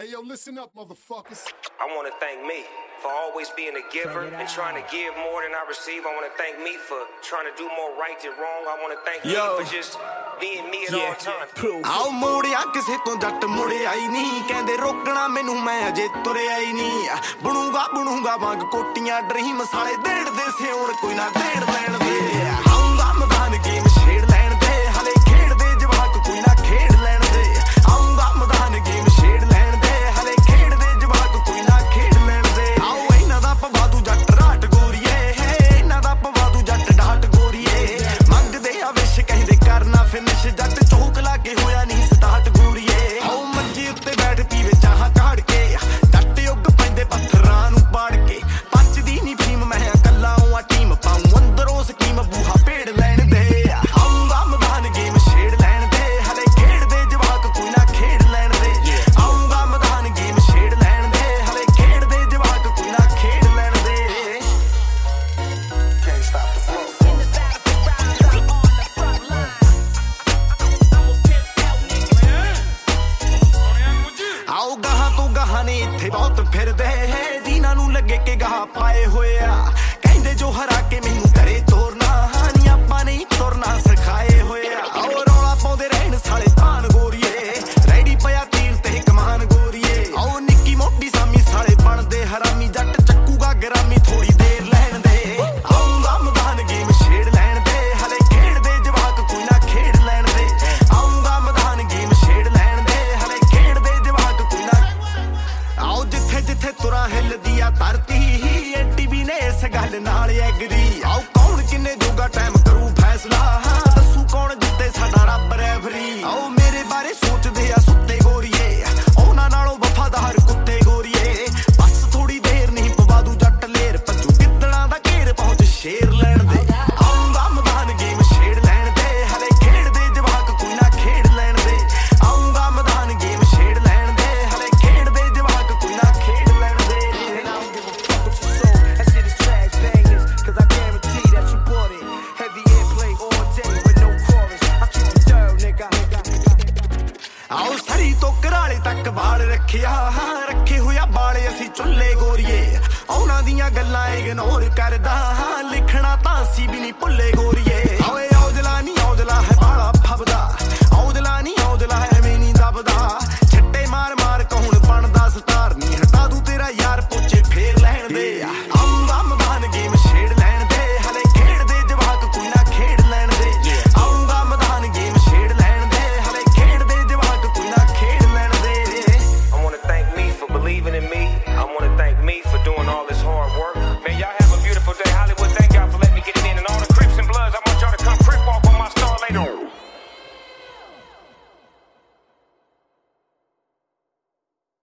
Hey, yo, listen up, motherfuckers. I want to thank me for always being a giver and trying to give more than I receive. I want to thank me for trying to do more right than wrong. I want to thank yo. me for just being me at all times. ਮੋੜਿਆ ਕਿਸੇ ਤੋਂ ਜੱਟ ਨਹੀਂ ਕਹਿੰਦੇ ਰੋਕਣਾ ਮੈਨੂੰ ਮੈਂ ਅਜੇ ਤੁਰਿਆ ਹੀ ਨਹੀਂ ਬਣੂਗਾ ਬਣੂਗਾ ਵਾਂਗ ਕੋਟੀਆਂ ਡਰੀਮ ਸਾਲੇ ਕੋਈ ਨਾ ਦੇੜ ਲੈਣ ਦੇ ਕਹਾਣੀ ਇੱਥੇ ਬਹੁਤ ਫਿਰਦੇ ਹੈ। ਜਿਨ੍ਹਾਂ ਨੂੰ ਲੱਗੇ ਕਿ ਗਾਹ ਪਾਏ ਹੋਇਆ ਕਹਿੰਦੇ ਜੋ ਹਰਾ ਕੇ ਨਾਲ ਐਗਰੀ ਆਓ ਕੌਣ ਕਿੰਨੇ ਜੋਗਾ ਟਾਈਮ ਕਰੂ ਫੈਸਲਾ? ਦੱਸੂ ਕੌਣ ਜਿੱਤੇ ਸਾਡਾ ਰੱਬ ਰੈਫਰੀ ਆਓ ਆਓ ਸਰੀ ਤੋਂ ਕਰਾਲੇ ਤੱਕ ਬਾਲ ਰੱਖਿਆ। ਰੱਖੇ ਹੋਇਆ ਵਾਲ ਅਸੀਂ ਚੁੱਲੇ ਗੋਰੀਏ। ਉਹਨਾਂ ਦੀਆਂ ਗੱਲਾਂ ਇਗਨੋਰ ਕਰਦਾ। ਲਿਖਣਾ ਤਾਂ ਅਸੀਂ ਵੀ ਨਹੀਂ ਭੁੱਲੇ ਗੋਰੀਏ। ਆਓ